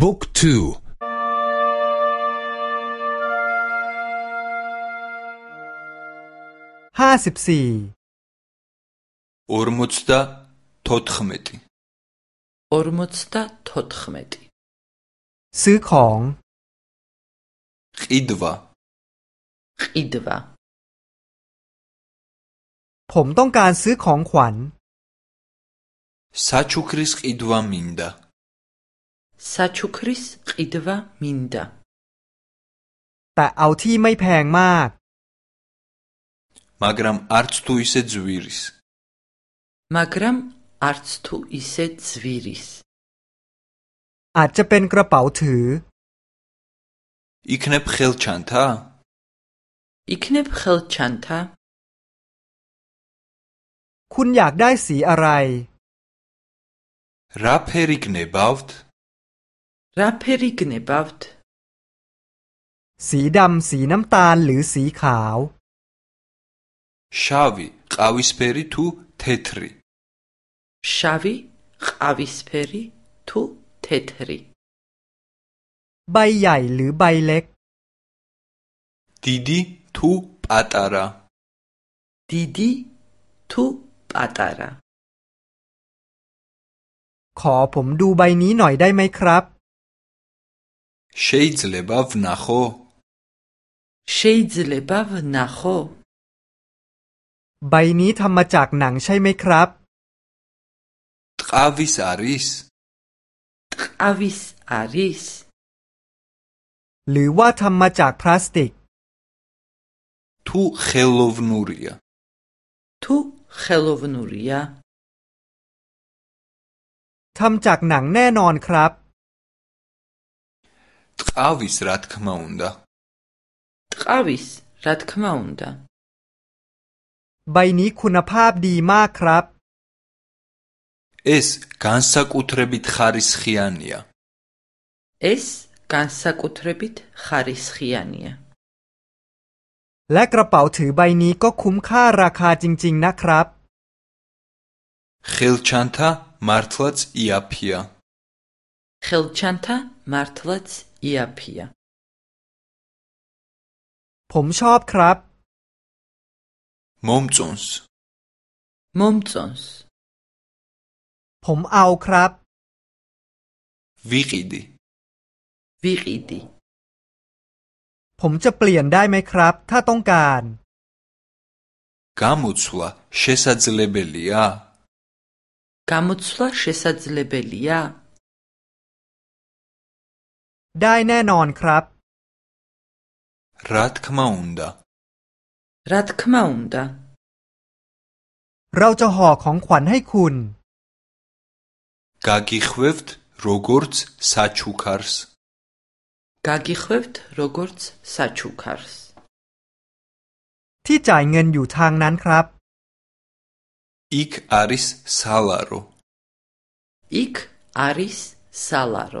บุ๊กทูห้าสิบสี่อร์มุตตาทอดขมิติอร์มุตตาทอดขมิติซื้อของอิดวาอิดวา ผมต้องการซื้อของขวัญ ซาชุคริสอิดวามินดา საჩუქრის ყიდვა მინდა. და აუ თი მე პენგ მაკ. მაგრამ არც თუ ისე ძვირის. მაგრამ არც თუ ისე ძვირის. აჭა პენ კრაპაუ თუ. იქნებ ხელჩანთა? იქნებ ხელჩანთა? ქუნ იაკ დაი სი არაი? რა ფერი გნებავთ? รัพเริกเนบาวตสีดำสีน้ำตาลหรือสีขาวชาวิกาวิสเปริทูเทตริชาวิกาวิสเปริทูเทตริใบใหญ่หรือใบเล็กดีดีทูปาตาระดีดีทูปาตาระขอผมดูใบนี้หน่อยได้ไหมครับ შეიძლება ვნახო შეიძლება ვ ნ ა โ ო ใบนี้ทำมาจากหนังใช่ไหมครับอาวิสอาริสอาวิสอาริสหรือว่าทำมาจากพลาสติกทูเฮลวนูริยาทูเฮลวนูริยาทำจากหนังแน่นอนครับ ტყავის, რა თქმა უნდა. ტყავის, რა თქმა უნდა. ბაინი ქუნაფაბ დი მაკრაბ. ეს განსაკუთრებით ხარისხიანია. ეს განსაკუთრებით ხარისხიანია. ლაკრაპაუ თუ ბაინი კო ქუმკა რაკა ჯინჯინ ნაკრაბ. ხელჩანთა მართლაც იაფია. ხელჩანთა მართლაც เอียพีผมชอบครับ มอมจอนส์มอมจอนส์ผมเอาครับวิกิดีวิกิดีผมจะเปลี่ยนได้ไหมครับ ถ้าต้องการ กามุตสวาเชสัตเลเบลียกามุตสวาเชสัตเลเบลียาได้แน่นอนครับ รัตคมาอุนดา รัตคมาอุนดา เราจะห่อของขวัญให้คุณ กากิควิฟต์โรกูร์ตซาชูคาร์ส กากิควิฟต์โรกูร์ตซาชูคาร์ส ที่จ่ายเงินอยู่ทางนั้นครับอิกอาริสซาลาโรอิกอาริสซาลาโร